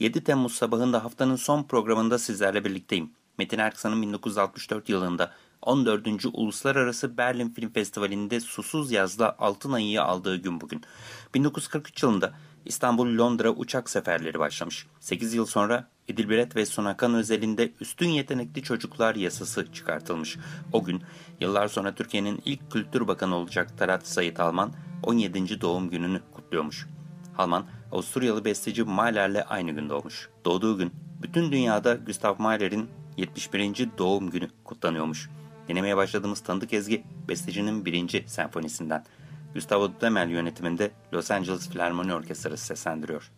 7 Temmuz sabahında haftanın son programında sizlerle birlikteyim. Metin Erksan'ın 1964 yılında 14. Uluslararası Berlin Film Festivali'nde Susuz Yaz'la Altın Ayı'yı aldığı gün bugün. 1943 yılında İstanbul-Londra uçak seferleri başlamış. 8 yıl sonra Edilbiret ve Sunakan özelinde Üstün Yetenekli Çocuklar Yasası çıkartılmış. O gün yıllar sonra Türkiye'nin ilk kültür bakanı olacak Talat Sayit Alman 17. doğum gününü kutluyormuş. Alman, Avusturyalı besteci Mahler'le aynı gün doğmuş. Doğduğu gün bütün dünyada Gustav Mahler'in 71. doğum günü kutlanıyormuş. Dinlemeye başladığımız tanıdık ezgi bestecinin birinci senfonisinden. Gustavo Dudamel yönetiminde Los Angeles Filarmoni Orkestrası seslendiriyor.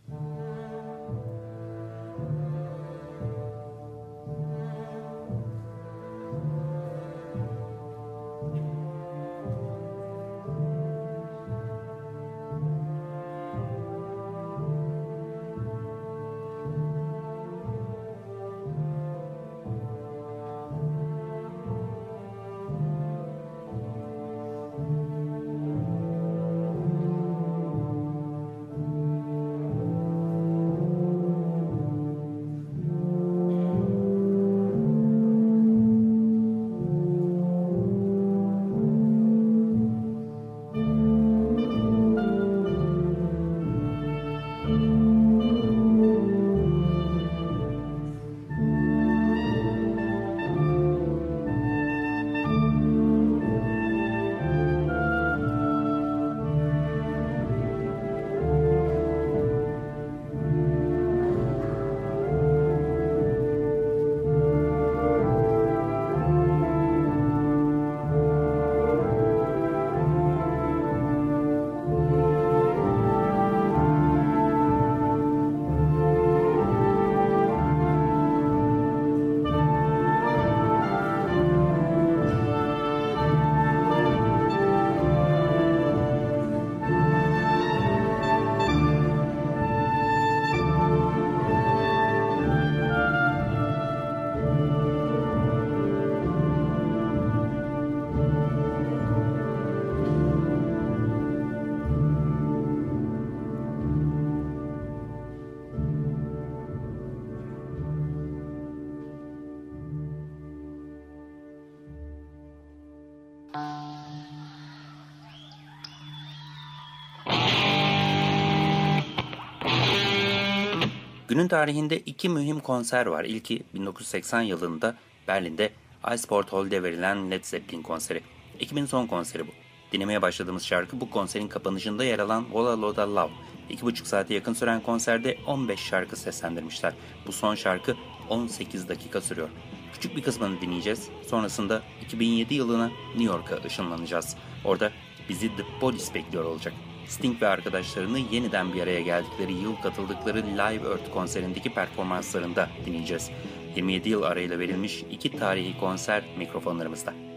Günün tarihinde iki mühim konser var. İlki 1980 yılında Berlin'de Iceport Hall'de verilen Led Zeppelin konseri. Ekibin son konseri bu. Dinlemeye başladığımız şarkı bu konserin kapanışında yer alan Vola Loda Love. İki buçuk saate yakın süren konserde 15 şarkı seslendirmişler. Bu son şarkı 18 dakika sürüyor. Küçük bir kısmını dinleyeceğiz. Sonrasında 2007 yılına New York'a ışınlanacağız. Orada bizi The Police bekliyor olacak. Sting ve arkadaşlarını yeniden bir araya geldikleri yıl katıldıkları Live Earth konserindeki performanslarında dinleyeceğiz. 27 yıl arayla verilmiş iki tarihi konser mikrofonlarımızda.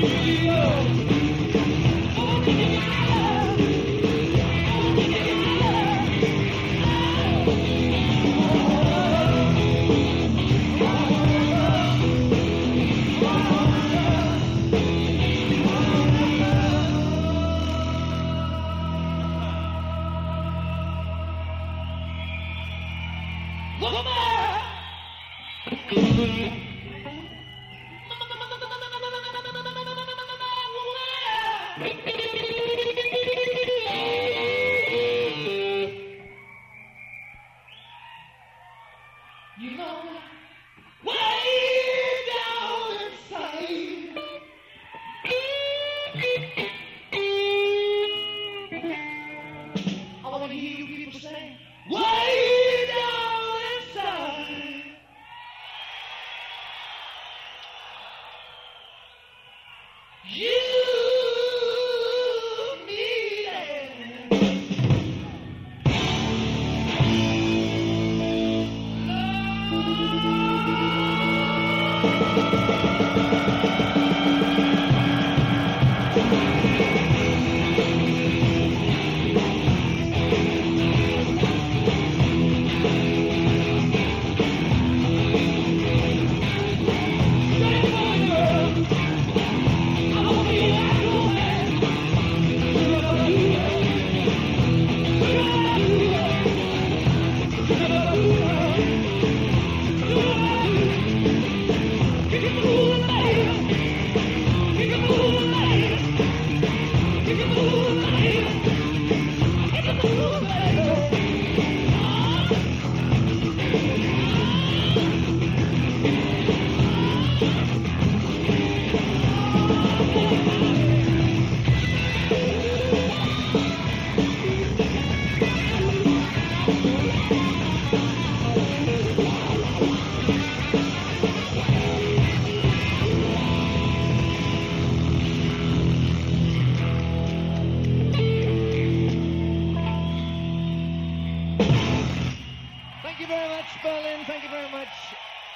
Thank you. Thank you.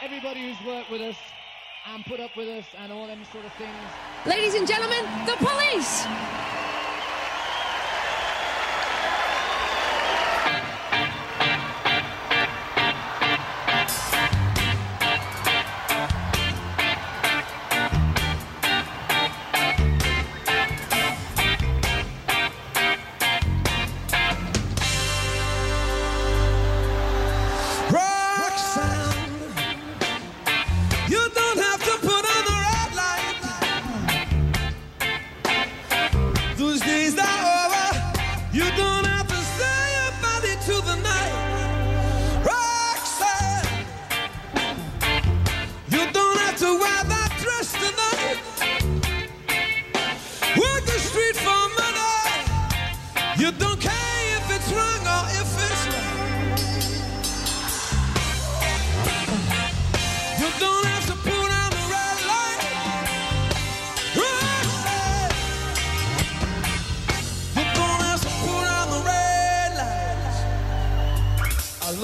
everybody who's worked with us and put up with us and all them sort of things. Ladies and gentlemen, the police!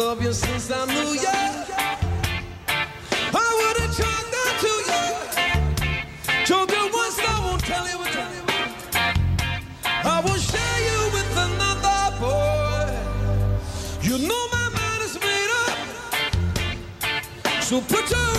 love you since I knew you. I would have tried that to you. Told you once, I won't tell you again. I will share you with another boy. You know my mind is made up. So put your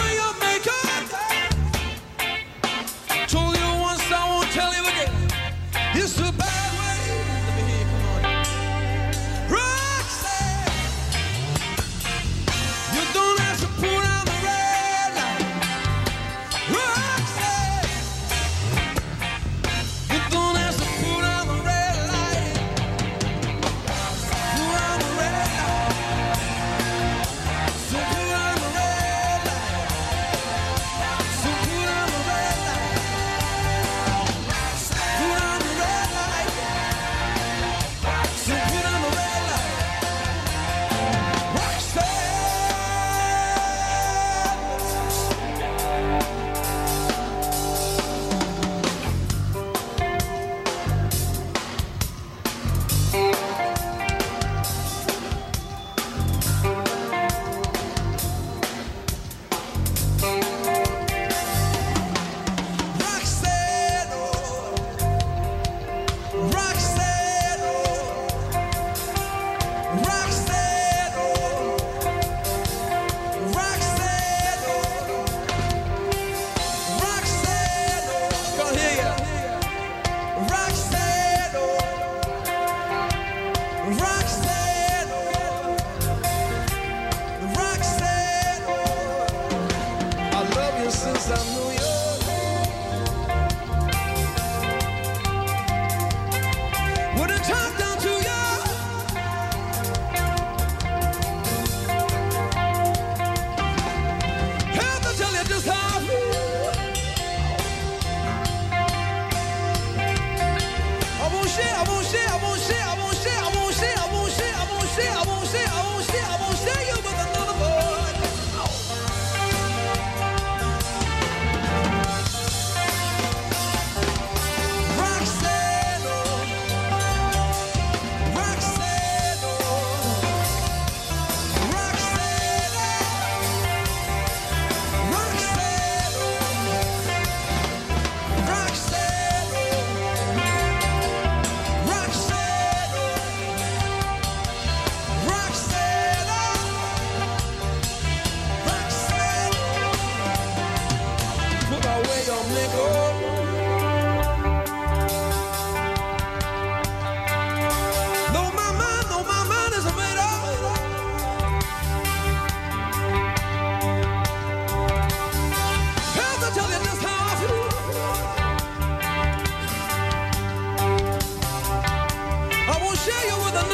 you with another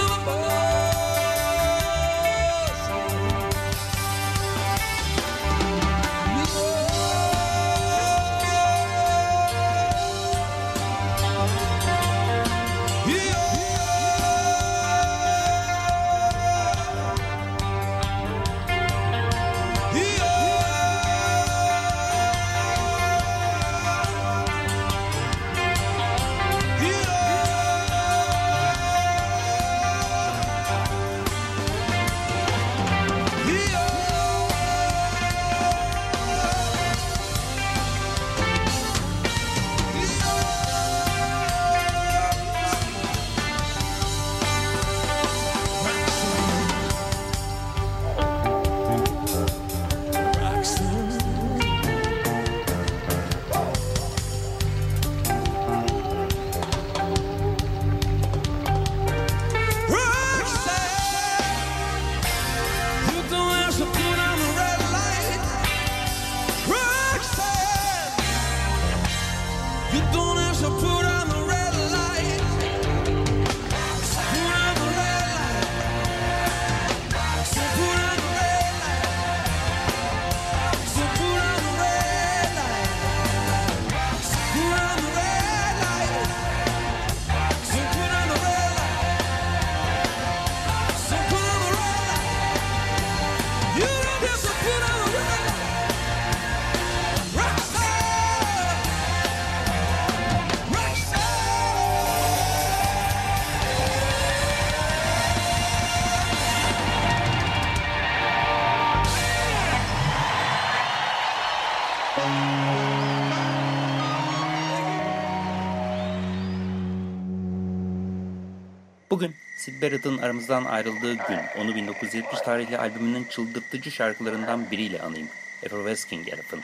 Sid Barrett'ın aramızdan ayrıldığı gün onu 1970 tarihli albümünün çıldırtıcı şarkılarından biriyle anayım. Effervescing Elephant.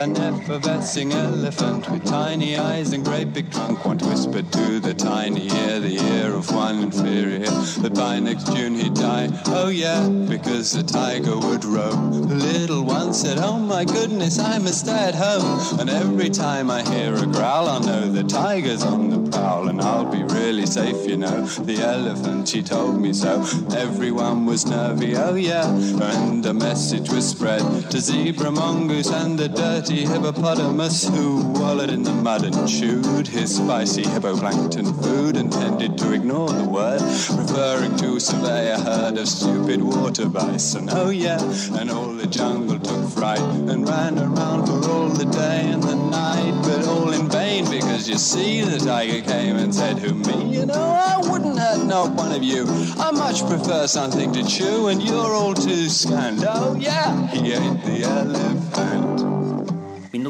An effervescing elephant with tiny eyes and great big trunk once whispered to the tiny ear, the ear of one inferior, that by next June he'd die. Oh yeah, because the tiger would roam. The little one said, Oh my goodness, I must stay at home. And every time I hear a growl, I'll know the tiger's on the prowl, and I'll be really safe, you know. The elephant, she told me so. Everyone was nervy, oh yeah, and a message was spread to zebra, mongoose, and the dirty hippopotamus who wallowed in the mud and chewed his spicy hippoplankton food and tended to ignore the word, referring to survey a herd of stupid water bison. Oh yeah, and all the jungle took fright and ran around for all the day and the night, but all in vain because you see the tiger came and said, Who me? You know, I wouldn't hurt not one of you. I much prefer something to chew, and you're all too scanned. Oh yeah, he ate the elephant.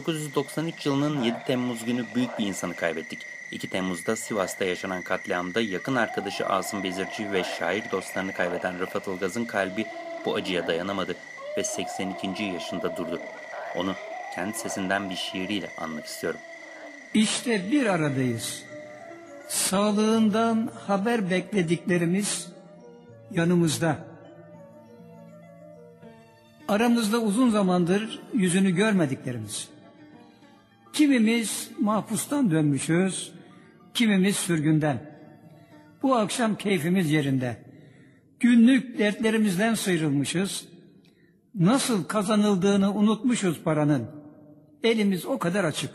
1993 yılının 7 Temmuz günü büyük bir insanı kaybettik. 2 Temmuz'da Sivas'ta yaşanan katliamda yakın arkadaşı Asım Bezirci ve şair dostlarını kaybeden Rıfat Ilgaz'ın kalbi bu acıya dayanamadı ve 82. yaşında durdu. Onu kendi sesinden bir şiiriyle anmak istiyorum. İşte bir aradayız. Sağlığından haber beklediklerimiz yanımızda. Aramızda uzun zamandır yüzünü görmediklerimiz. Kimimiz mahpustan dönmüşüz, kimimiz sürgünden. Bu akşam keyfimiz yerinde. Günlük dertlerimizden sıyrılmışız. Nasıl kazanıldığını unutmuşuz paranın. Elimiz o kadar açık.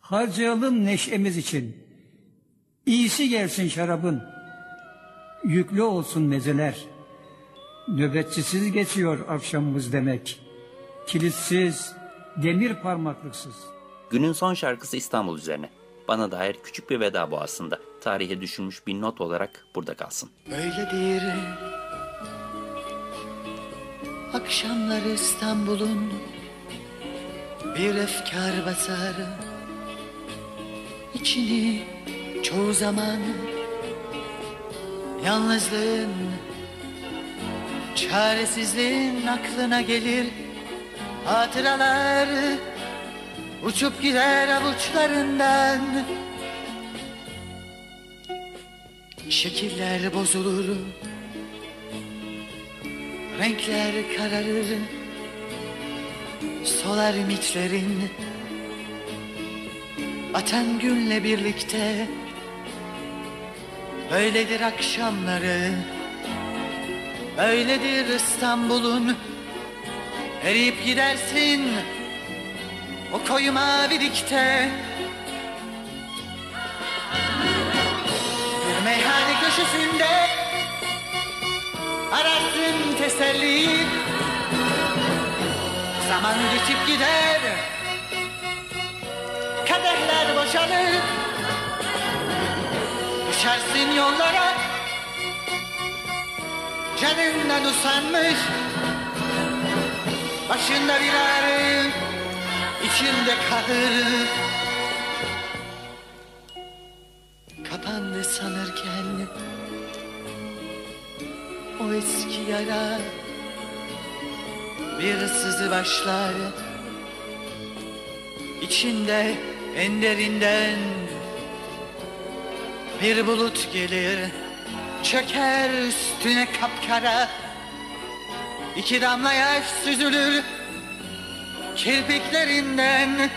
Harcayalım neşemiz için. İyisi gelsin şarabın. Yüklü olsun mezeler. Nöbetçisiz geçiyor akşamımız demek. Kilitsiz, demir parmaklıksız. Günün son şarkısı İstanbul üzerine. Bana dair küçük bir veda bu aslında. Tarihe düşülmüş bir not olarak burada kalsın. Öyledir Akşamlar İstanbul'un bir efkar basar içini çoğu zaman Yalnızlığın, çaresizliğin aklına gelir Hatıralar uçup gider avuçlarından. Şekiller bozulur Renkler kararır. Solar ümitlerin Atan günle birlikte. Öyledir akşamları Öyledir İstanbul'un. Eriyip gidersin O koyu mavilikte Bir meyhane köşesinde Ararsın teselli. Zaman geçip gider. Kadehler boşalır. Düşersin yollara. Canından usanmış. Başında bir ağrı içinde kahır Kapandı sanırken O eski yara Bir sızı başlar. İçinde en derinden bir bulut gelir. Çöker üstüne kapkara İki damla yaş süzülür Kirpiklerinden.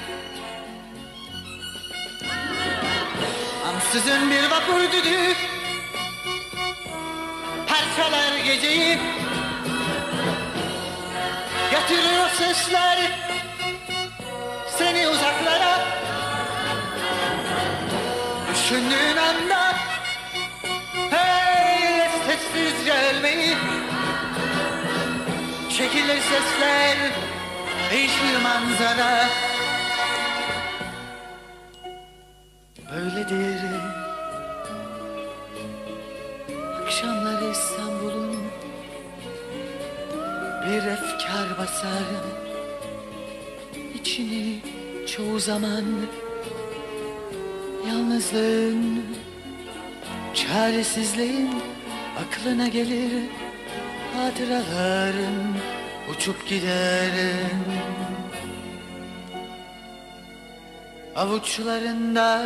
Ansızın bir vapur düdüğü Parçalar geceyi. Götürür o sesler. Seni uzaklara. Düşündüğün anda Hey sessizce ölmeyi Çekilir sesler Değişir manzara. Böyledir Akşamlar İstanbul'un Bir efkar basar. İçini çoğu zaman Yalnızlığın, çaresizliğin aklına gelir Hatıraların uçup gider Avuçlarında.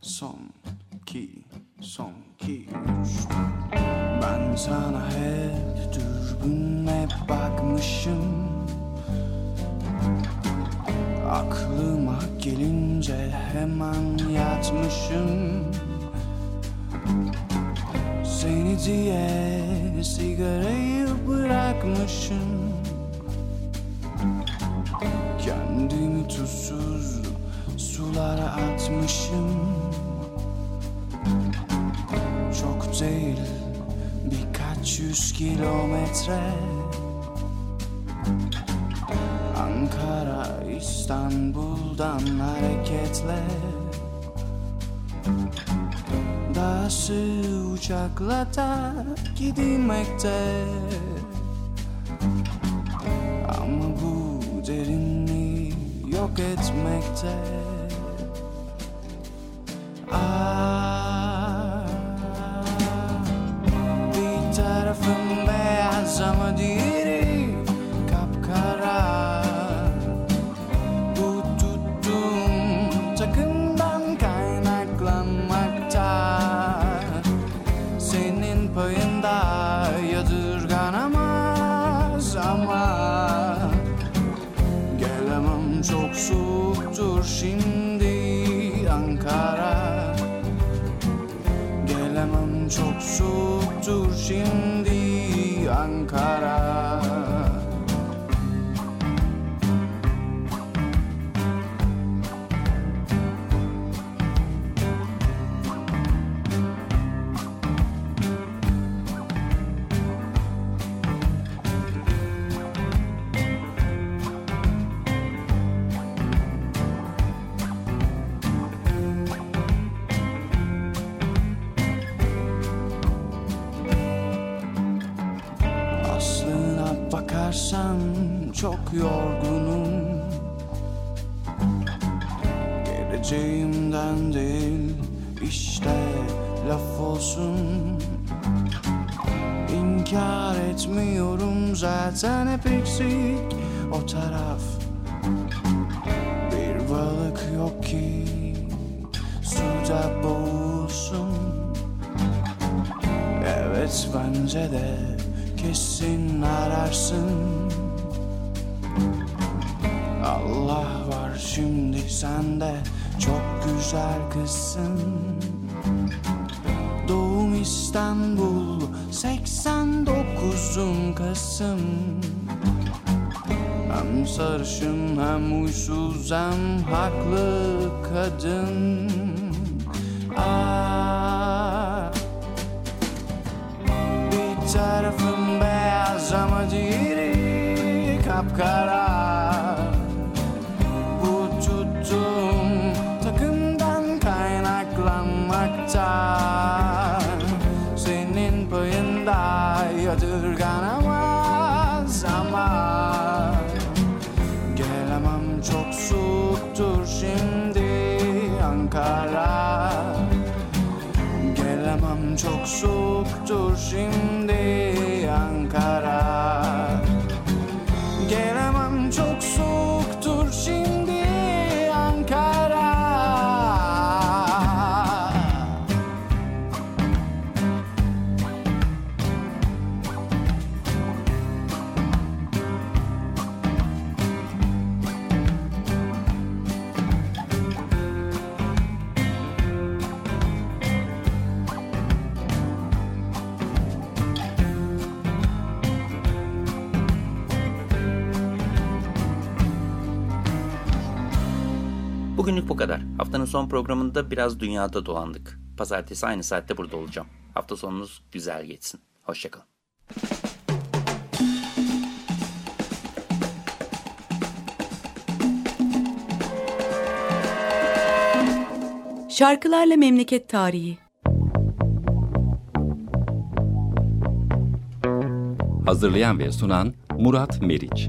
Son iki, son üç. Ben sana hep dürbünle bakmışım Aklıma gelince hemen yatmışım. Seni diye sigarayı bırakmışım. Kendimi tuzsuz sulara atmışım. Çok değil birkaç yüz kilometre İstanbul'dan hareketle Dahası uçakla da gidilmekte. Ama bu derinliği yok etmekte şimdi Ankara. Gelemem çok soğuktur şimdi Ankara Bakarsan çok yorgunum. Geleceğimden değil işte laf olsun. İnkar etmiyorum zaten hep eksik o taraf. Bir balık yok ki suda boğulsun. Evet bence de kesin ararsın. Allah var şimdi sende çok güzel kızsın. Doğum İstanbul 89'un Kasım. Hem sarışın hem uysuz hem haklı kadın. Aa, Bir tarafım ama diğeri kapkara. Bu takımdan kaynaklanmakta. Senin payında yadırganamaz ama Gelemem çok soğuktur şimdi Ankara. Gelemem çok soğuktur şimdi son programında biraz dünyada dolandık. Pazartesi aynı saatte burada olacağım. Hafta sonunuz güzel geçsin. Hoşçakalın. Şarkılarla Memleket Tarihi Hazırlayan ve sunan Murat Meriç.